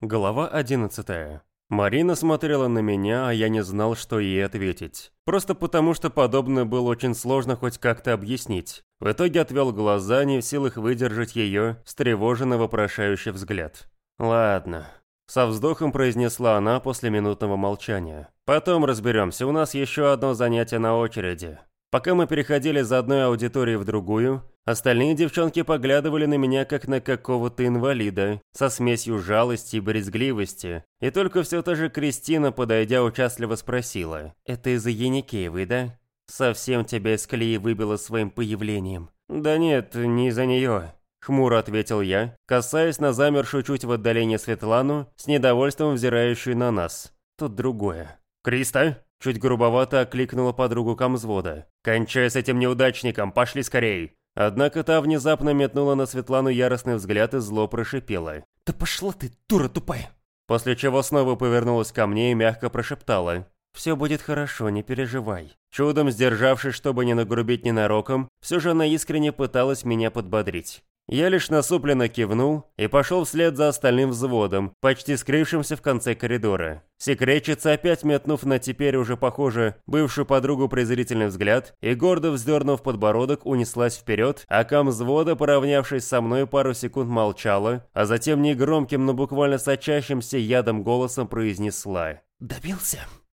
Глава 11. Марина смотрела на меня, а я не знал, что ей ответить. Просто потому, что подобное было очень сложно хоть как-то объяснить. В итоге отвел глаза, не в силах выдержать ее встревоженно вопрошающий взгляд. «Ладно». Со вздохом произнесла она после минутного молчания. «Потом разберемся, у нас еще одно занятие на очереди». Пока мы переходили из одной аудитории в другую, остальные девчонки поглядывали на меня как на какого-то инвалида, со смесью жалости и брезгливости. И только все та же Кристина, подойдя, участливо спросила, «Это из-за Яникеевой, да? Совсем тебя из колеи выбило своим появлением». «Да нет, не из-за нее», — хмуро ответил я, касаясь на замершую чуть в отдалении Светлану, с недовольством взирающую на нас. Тут другое. «Криста?» Чуть грубовато окликнула подругу комзвода. «Кончай с этим неудачником, пошли скорей!» Однако та внезапно метнула на Светлану яростный взгляд и зло прошипела. «Да пошла ты, дура тупая!» После чего снова повернулась ко мне и мягко прошептала. «Все будет хорошо, не переживай». Чудом сдержавшись, чтобы не нагрубить ненароком, все же она искренне пыталась меня подбодрить. Я лишь насупленно кивнул и пошел вслед за остальным взводом, почти скрывшимся в конце коридора. Секретчица, опять метнув на теперь уже, похоже, бывшую подругу презрительный взгляд, и гордо вздернув подбородок, унеслась вперед, а ком взвода, поравнявшись со мной, пару секунд молчала, а затем негромким, но буквально сочащимся ядом голосом произнесла. «Добился?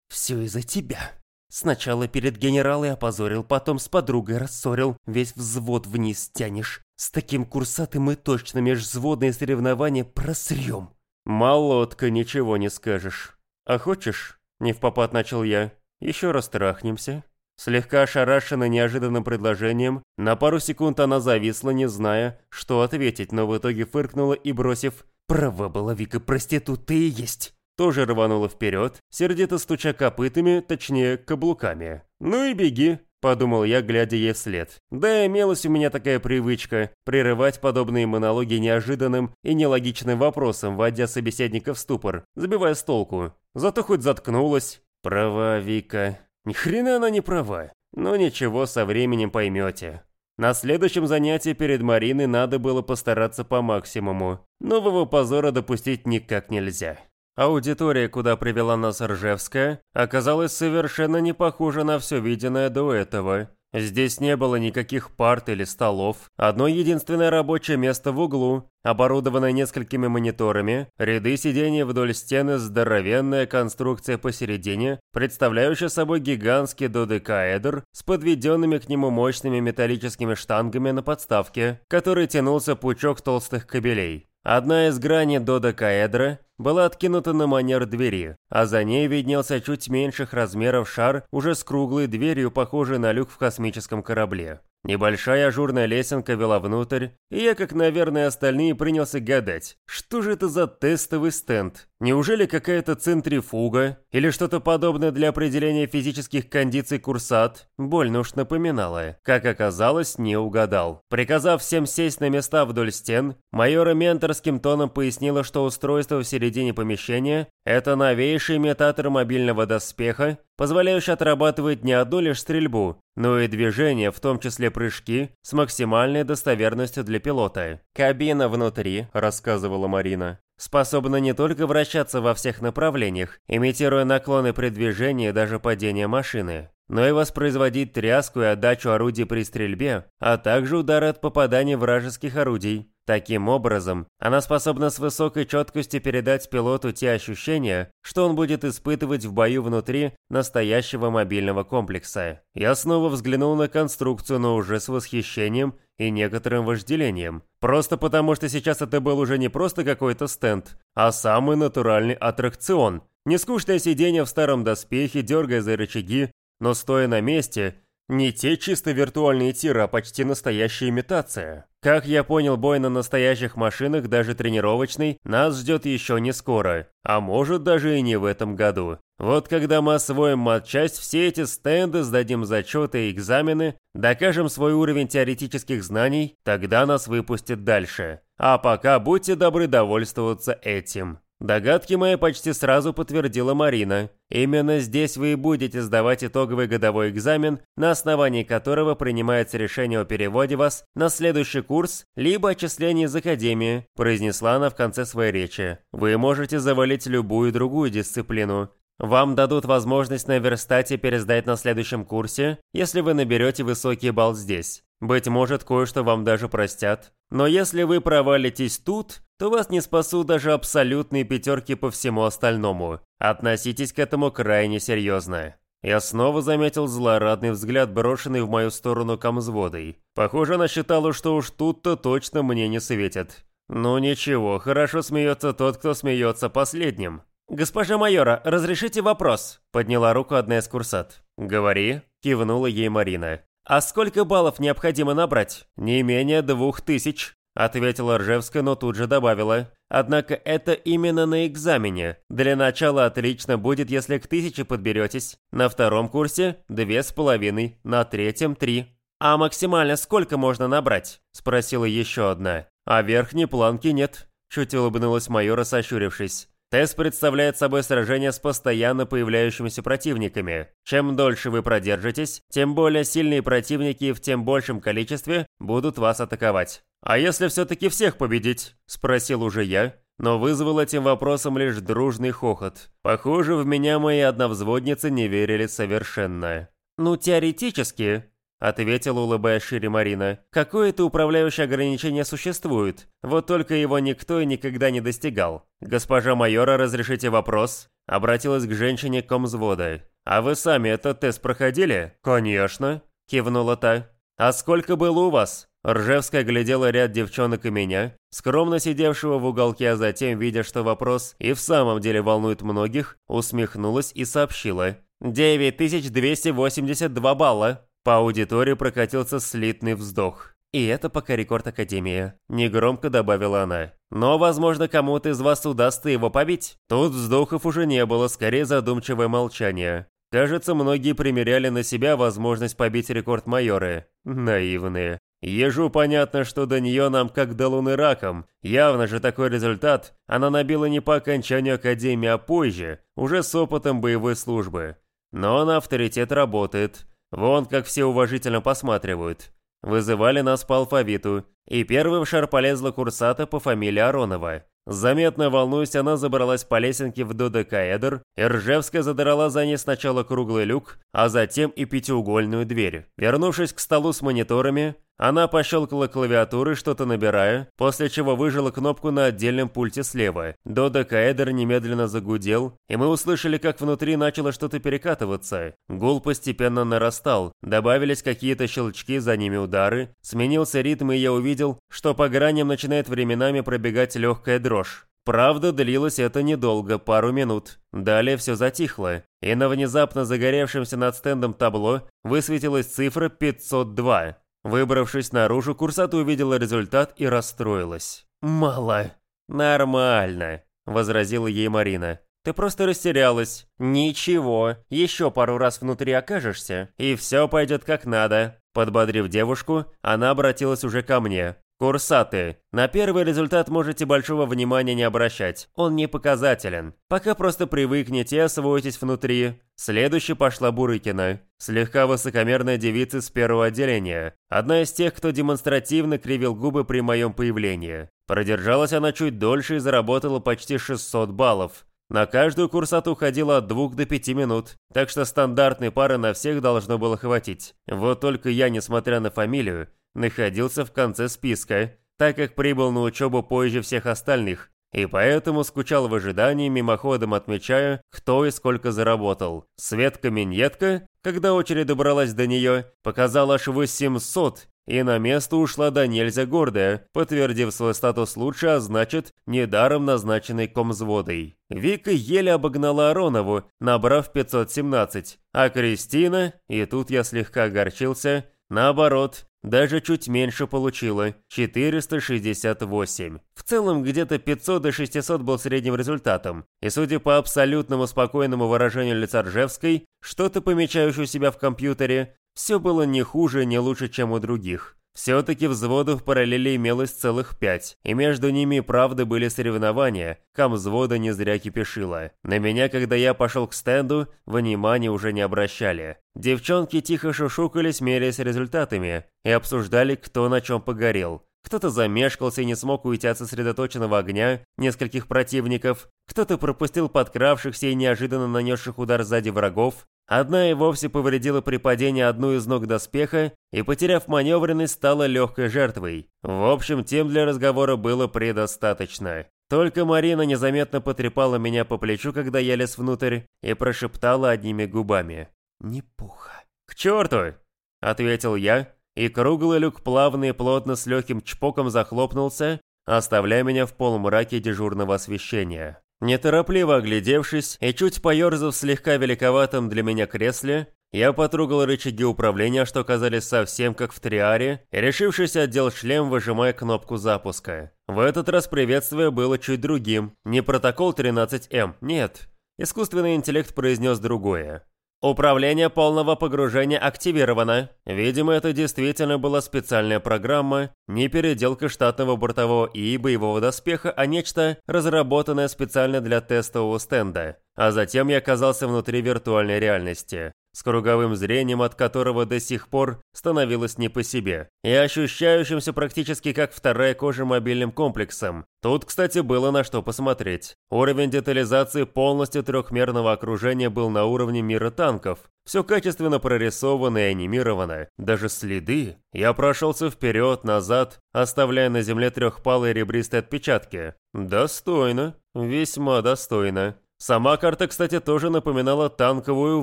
Все из-за тебя». Сначала перед генералой опозорил, потом с подругой рассорил, весь взвод вниз тянешь. С таким курсатым мы точно межвзводные соревнования просрем. Молодка, ничего не скажешь. А хочешь, не в попад начал я, еще раз трахнемся? Слегка ошарашена неожиданным предложением, на пару секунд она зависла, не зная, что ответить, но в итоге фыркнула и, бросив «Права была Вика, проститут ты и есть!» тоже рванула вперед, сердито стуча копытами, точнее, каблуками. «Ну и беги», — подумал я, глядя ей вслед. Да, имелась у меня такая привычка — прерывать подобные монологи неожиданным и нелогичным вопросом, вводя собеседника в ступор, забивая с толку. Зато хоть заткнулась. Права, Вика. Ни хрена она не права. Но ничего, со временем поймете. На следующем занятии перед Мариной надо было постараться по максимуму. Нового позора допустить никак нельзя. Аудитория, куда привела нас Ржевская, оказалась совершенно не похожа на все виденное до этого. Здесь не было никаких парт или столов, одно единственное рабочее место в углу, оборудованное несколькими мониторами, ряды сидений вдоль стены, здоровенная конструкция посередине, представляющая собой гигантский додекаэдр с подведенными к нему мощными металлическими штангами на подставке, который тянулся пучок толстых кабелей. Одна из граней додекаэдра была откинута на манер двери, а за ней виднелся чуть меньших размеров шар уже с круглой дверью, похожей на люк в космическом корабле. Небольшая ажурная лесенка вела внутрь, и я, как, наверное, остальные, принялся гадать, что же это за тестовый стенд? Неужели какая-то центрифуга? Или что-то подобное для определения физических кондиций курсат? Больно уж напоминало. Как оказалось, не угадал. Приказав всем сесть на места вдоль стен, майора менторским тоном пояснила, что устройство в середине помещения – это новейший имитатор мобильного доспеха, позволяющий отрабатывать не одну лишь стрельбу, но и движения, в том числе прыжки, с максимальной достоверностью для пилота. «Кабина внутри», – рассказывала Марина, способна не только вращаться во всех направлениях, имитируя наклоны при движении и даже падение машины, но и воспроизводить тряску и отдачу орудий при стрельбе, а также удары от попадания вражеских орудий. Таким образом, она способна с высокой четкостью передать пилоту те ощущения, что он будет испытывать в бою внутри настоящего мобильного комплекса. Я снова взглянул на конструкцию, но уже с восхищением и некоторым вожделением. Просто потому, что сейчас это был уже не просто какой-то стенд, а самый натуральный аттракцион. Нескучное сиденье в старом доспехе, дергая за рычаги, но стоя на месте – не те чисто виртуальные тиры, а почти настоящая имитация. Как я понял, бой на настоящих машинах, даже тренировочный, нас ждет еще не скоро, а может даже и не в этом году. Вот когда мы освоим матчасть, все эти стенды, сдадим зачеты и экзамены, докажем свой уровень теоретических знаний, тогда нас выпустят дальше. А пока будьте добры довольствоваться этим. Догадки мои почти сразу подтвердила Марина. Именно здесь вы и будете сдавать итоговый годовой экзамен, на основании которого принимается решение о переводе вас на следующий курс, либо отчислении из академии, произнесла она в конце своей речи. Вы можете завалить любую другую дисциплину. Вам дадут возможность на верстате пересдать на следующем курсе, если вы наберете высокий балл здесь. Быть может, кое-что вам даже простят. Но если вы провалитесь тут, то вас не спасут даже абсолютные пятерки по всему остальному. Относитесь к этому крайне серьезно. Я снова заметил злорадный взгляд, брошенный в мою сторону комзводой. Похоже, она считала, что уж тут-то точно мне не светит. Ну ничего, хорошо смеется тот, кто смеется последним. «Госпожа майора, разрешите вопрос?» – подняла руку одна из курсат. «Говори», – кивнула ей Марина. «А сколько баллов необходимо набрать?» «Не менее двух тысяч», – ответила Ржевская, но тут же добавила. «Однако это именно на экзамене. Для начала отлично будет, если к тысяче подберетесь. На втором курсе – две с половиной, на третьем – три». «А максимально сколько можно набрать?» – спросила еще одна. «А верхней планки нет», – чуть улыбнулась майора, сощурившись. Тест представляет собой сражение с постоянно появляющимися противниками. Чем дольше вы продержитесь, тем более сильные противники в тем большем количестве будут вас атаковать. «А если все-таки всех победить?» – спросил уже я, но вызвал этим вопросом лишь дружный хохот. Похоже, в меня мои одновзводницы не верили совершенно. «Ну, теоретически», — ответила, улыбаясь шире Марина. «Какое-то управляющее ограничение существует, вот только его никто и никогда не достигал. Госпожа майора, разрешите вопрос?» Обратилась к женщине комзвода. «А вы сами этот тест проходили?» «Конечно», — кивнула та. «А сколько было у вас?» Ржевская глядела ряд девчонок и меня, скромно сидевшего в уголке, а затем, видя, что вопрос и в самом деле волнует многих, усмехнулась и сообщила. «9282 балла». По аудитории прокатился слитный вздох. «И это пока рекорд Академии», – негромко добавила она. «Но, возможно, кому-то из вас удастся его побить». Тут вздохов уже не было, скорее задумчивое молчание. Кажется, многие примеряли на себя возможность побить рекорд майоры. Наивные. Ежу понятно, что до нее нам как до луны раком. Явно же такой результат она набила не по окончанию Академии, а позже, уже с опытом боевой службы. Но на авторитет работает. Вон как все уважительно посматривают. Вызывали нас по алфавиту, и первым в шар полезла курсата по фамилии Аронова. Заметно волнуясь, она забралась по лесенке в додекаэдр, и Ржевская задрала за ней сначала круглый люк, а затем и пятиугольную дверь. Вернувшись к столу с мониторами, она пощелкала клавиатуры, что-то набирая, после чего выжила кнопку на отдельном пульте слева. Додекаэдр немедленно загудел, и мы услышали, как внутри начало что-то перекатываться. Гул постепенно нарастал, добавились какие-то щелчки, за ними удары, сменился ритм, и я увидел, что по граням начинает временами пробегать легкая дрожь. Правда, длилось это недолго, пару минут. Далее все затихло, и на внезапно загоревшемся над стендом табло высветилась цифра 502. Выбравшись наружу, курсат увидела результат и расстроилась. «Мало». «Нормально», — возразила ей Марина. «Ты просто растерялась». «Ничего, еще пару раз внутри окажешься, и все пойдет как надо». Подбодрив девушку, она обратилась уже ко мне. Курсаты. На первый результат можете большого внимания не обращать. Он не показателен. Пока просто привыкнете и освоитесь внутри. Следующей пошла Бурыкина. Слегка высокомерная девица с первого отделения. Одна из тех, кто демонстративно кривил губы при моем появлении. Продержалась она чуть дольше и заработала почти 600 баллов. На каждую курсату уходило от двух до пяти минут, так что стандартной пары на всех должно было хватить. Вот только я, несмотря на фамилию, находился в конце списка, так как прибыл на учебу позже всех остальных, и поэтому скучал в ожидании, мимоходом отмечая, кто и сколько заработал. Светка-миньетка, когда очередь добралась до нее, показала аж 800, и на место ушла до нельзя гордая, подтвердив свой статус лучше, а значит, недаром назначенной комзводой. Вика еле обогнала Аронову, набрав 517, а Кристина, и тут я слегка огорчился, наоборот, даже чуть меньше получила – 468. В целом, где-то 500 до 600 был средним результатом. И судя по абсолютному спокойному выражению лица Ржевской, что-то помечающее себя в компьютере, все было не хуже, не лучше, чем у других. Все-таки взводов параллели имелось целых пять, и между ними, правда, были соревнования, кам взвода не зря кипишило. На меня, когда я пошел к стенду, внимания уже не обращали. Девчонки тихо шушукались, меряясь результатами, и обсуждали, кто на чем погорел. Кто-то замешкался и не смог уйти от сосредоточенного огня нескольких противников, кто-то пропустил подкравшихся и неожиданно нанесших удар сзади врагов, Одна и вовсе повредила при падении одну из ног доспеха и, потеряв маневренность, стала легкой жертвой. В общем, тем для разговора было предостаточно. Только Марина незаметно потрепала меня по плечу, когда я лез внутрь, и прошептала одними губами. «Не пуха». «К черту!» — ответил я, и круглый люк плавно и плотно с легким чпоком захлопнулся, оставляя меня в полумраке дежурного освещения. Неторопливо оглядевшись и чуть поерзав слегка великоватом для меня кресле, я потрогал рычаги управления, что казались совсем как в Триаре, и решившись отдел шлем, выжимая кнопку запуска. В этот раз приветствие было чуть другим. Не протокол 13М, нет. Искусственный интеллект произнес другое. Управление полного погружения активировано. Видимо, это действительно была специальная программа, не переделка штатного бортового и боевого доспеха, а нечто, разработанное специально для тестового стенда. А затем я оказался внутри виртуальной реальности с круговым зрением, от которого до сих пор становилось не по себе, и ощущающимся практически как вторая кожа мобильным комплексом. Тут, кстати, было на что посмотреть. Уровень детализации полностью трехмерного окружения был на уровне мира танков. Все качественно прорисовано и анимировано. Даже следы. Я прошелся вперед, назад, оставляя на земле трехпалые ребристые отпечатки. Достойно. Весьма достойно. Сама карта, кстати, тоже напоминала танковую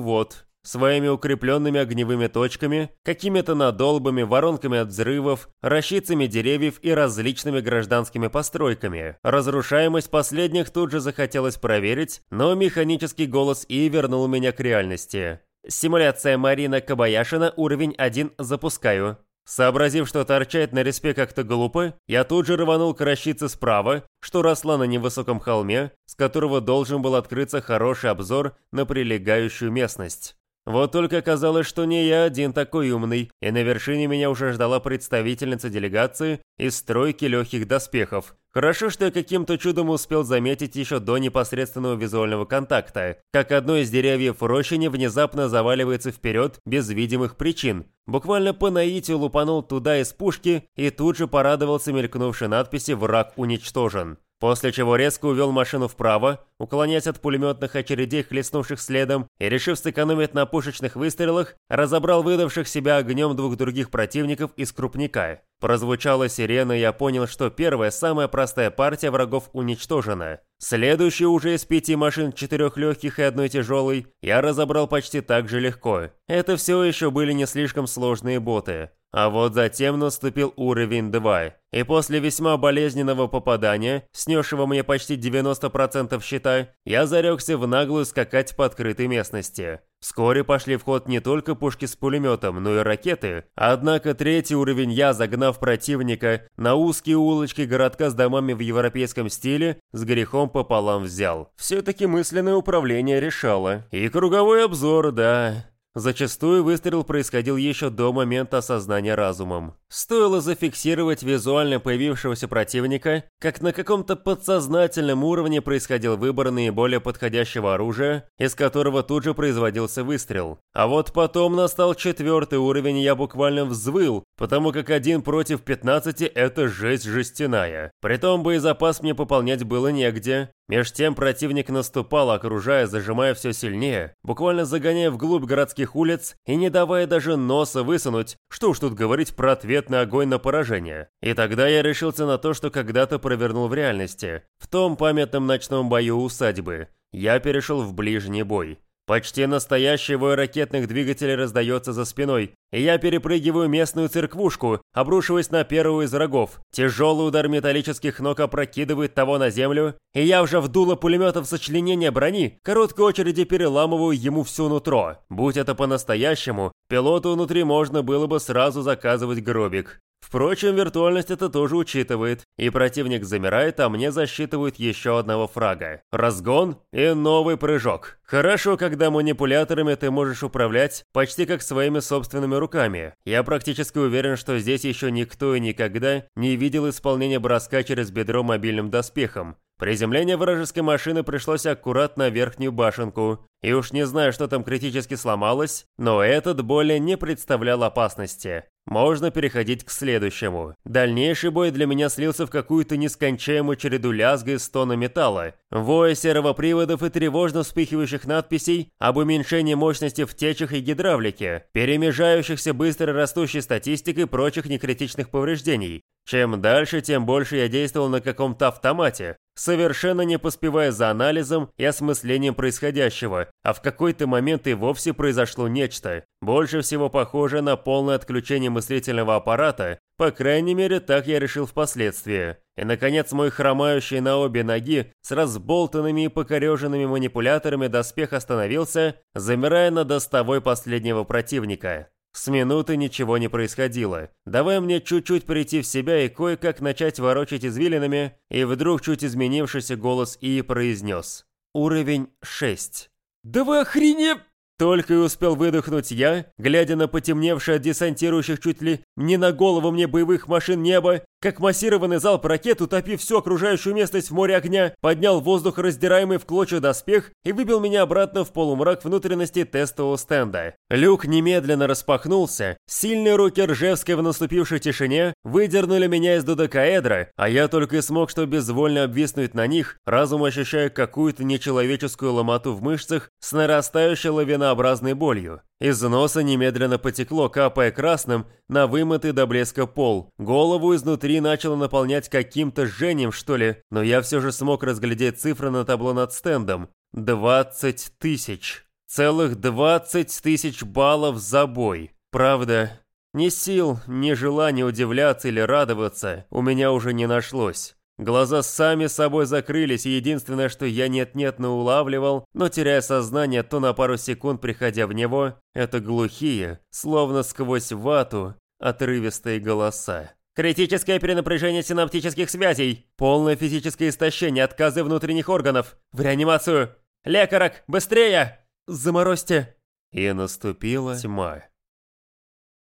вот, своими укрепленными огневыми точками, какими-то надолбами, воронками от взрывов, расщицами деревьев и различными гражданскими постройками. Разрушаемость последних тут же захотелось проверить, но механический голос И вернул меня к реальности. Симуляция Марина Кабаяшина, уровень 1, запускаю. Сообразив, что торчать на респе как-то глупо, я тут же рванул к рощице справа, что росла на невысоком холме, с которого должен был открыться хороший обзор на прилегающую местность. Вот только оказалось, что не я один такой умный, и на вершине меня уже ждала представительница делегации из стройки легких доспехов. Хорошо, что я каким-то чудом успел заметить еще до непосредственного визуального контакта, как одно из деревьев в рощине внезапно заваливается вперед без видимых причин. Буквально по наитию лупанул туда из пушки и тут же порадовался мелькнувшей надписи «Враг уничтожен». После чего резко увел машину вправо, уклоняясь от пулеметных очередей, хлестнувших следом, и, решив сэкономить на пушечных выстрелах, разобрал выдавших себя огнем двух других противников из крупника. Прозвучала сирена, и я понял, что первая, самая простая партия врагов уничтожена. Следующую уже из пяти машин, четырех легких и одной тяжелой, я разобрал почти так же легко. Это все еще были не слишком сложные боты. А вот затем наступил уровень 2, и после весьма болезненного попадания, снесшего мне почти 90% щита, я зарекся в наглую скакать по открытой местности. Вскоре пошли в ход не только пушки с пулеметом, но и ракеты. Однако третий уровень я, загнав противника на узкие улочки городка с домами в европейском стиле, с грехом пополам взял. Все-таки мысленное управление решало. И круговой обзор, да. Зачастую выстрел происходил еще до момента осознания разумом. Стоило зафиксировать визуально появившегося противника, как на каком-то подсознательном уровне происходил выбор наиболее подходящего оружия, из которого тут же производился выстрел. А вот потом настал четвертый уровень, и я буквально взвыл, потому как один против 15 это жесть жестяная. Притом боезапас мне пополнять было негде, Меж тем противник наступал, окружая, зажимая все сильнее, буквально загоняя вглубь городских улиц и не давая даже носа высунуть, что уж тут говорить про ответный огонь на поражение. И тогда я решился на то, что когда-то провернул в реальности, в том памятном ночном бою усадьбы. Я перешел в ближний бой. Почти настоящий вой ракетных двигателей раздается за спиной, и я перепрыгиваю местную церквушку, обрушиваясь на первого из врагов. Тяжелый удар металлических ног опрокидывает того на землю, и я уже вдуло пулеметов сочленения брони, короткой очереди переламываю ему всю нутро. Будь это по-настоящему, пилоту внутри можно было бы сразу заказывать гробик. Впрочем, виртуальность это тоже учитывает, и противник замирает, а мне засчитывают еще одного фрага. Разгон и новый прыжок. Хорошо, когда манипуляторами ты можешь управлять почти как своими собственными руками. Я практически уверен, что здесь еще никто и никогда не видел исполнения броска через бедро мобильным доспехом. Приземление вражеской машины пришлось аккурат на верхнюю башенку, и уж не знаю, что там критически сломалось, но этот более не представлял опасности. Можно переходить к следующему. Дальнейший бой для меня слился в какую-то нескончаемую череду лязга и стона металла, воя сервоприводов и тревожно вспыхивающих надписей об уменьшении мощности в течах и гидравлике, перемежающихся быстро растущей статистикой прочих некритичных повреждений. Чем дальше, тем больше я действовал на каком-то автомате, совершенно не поспевая за анализом и осмыслением происходящего, а в какой-то момент и вовсе произошло нечто, больше всего похожее на полное отключение мыслительного аппарата, по крайней мере, так я решил впоследствии. И, наконец, мой хромающий на обе ноги с разболтанными и покореженными манипуляторами доспех остановился, замирая на достовой последнего противника. С минуты ничего не происходило. Давай мне чуть-чуть прийти в себя и кое-как начать ворочать извилинами, и вдруг чуть изменившийся голос И произнес. Уровень 6. «Да вы охрене...» Только и успел выдохнуть я, глядя на потемневшее от десантирующих чуть ли не на голову мне боевых машин небо, как массированный залп ракет, утопив всю окружающую местность в море огня, поднял воздух раздираемый в клочья доспех и выбил меня обратно в полумрак внутренности тестового стенда. Люк немедленно распахнулся, сильные руки Ржевской в наступившей тишине выдернули меня из додекаэдра, а я только и смог что безвольно обвиснуть на них, разум ощущая какую-то нечеловеческую ломоту в мышцах с нарастающей лавинообразной болью. Из носа немедленно потекло, капая красным на вымытый до блеска пол. Голову изнутри начало наполнять каким-то жжением, что ли, но я все же смог разглядеть цифры на табло над стендом. Двадцать тысяч. Целых двадцать тысяч баллов за бой. Правда, ни сил, ни желания удивляться или радоваться у меня уже не нашлось. Глаза сами собой закрылись, и единственное, что я нет-нет, но улавливал, но теряя сознание, то на пару секунд приходя в него, это глухие, словно сквозь вату, отрывистые голоса. Критическое перенапряжение синаптических связей, полное физическое истощение, отказы внутренних органов, в реанимацию. Лекарок, быстрее! Заморозьте! И наступила тьма.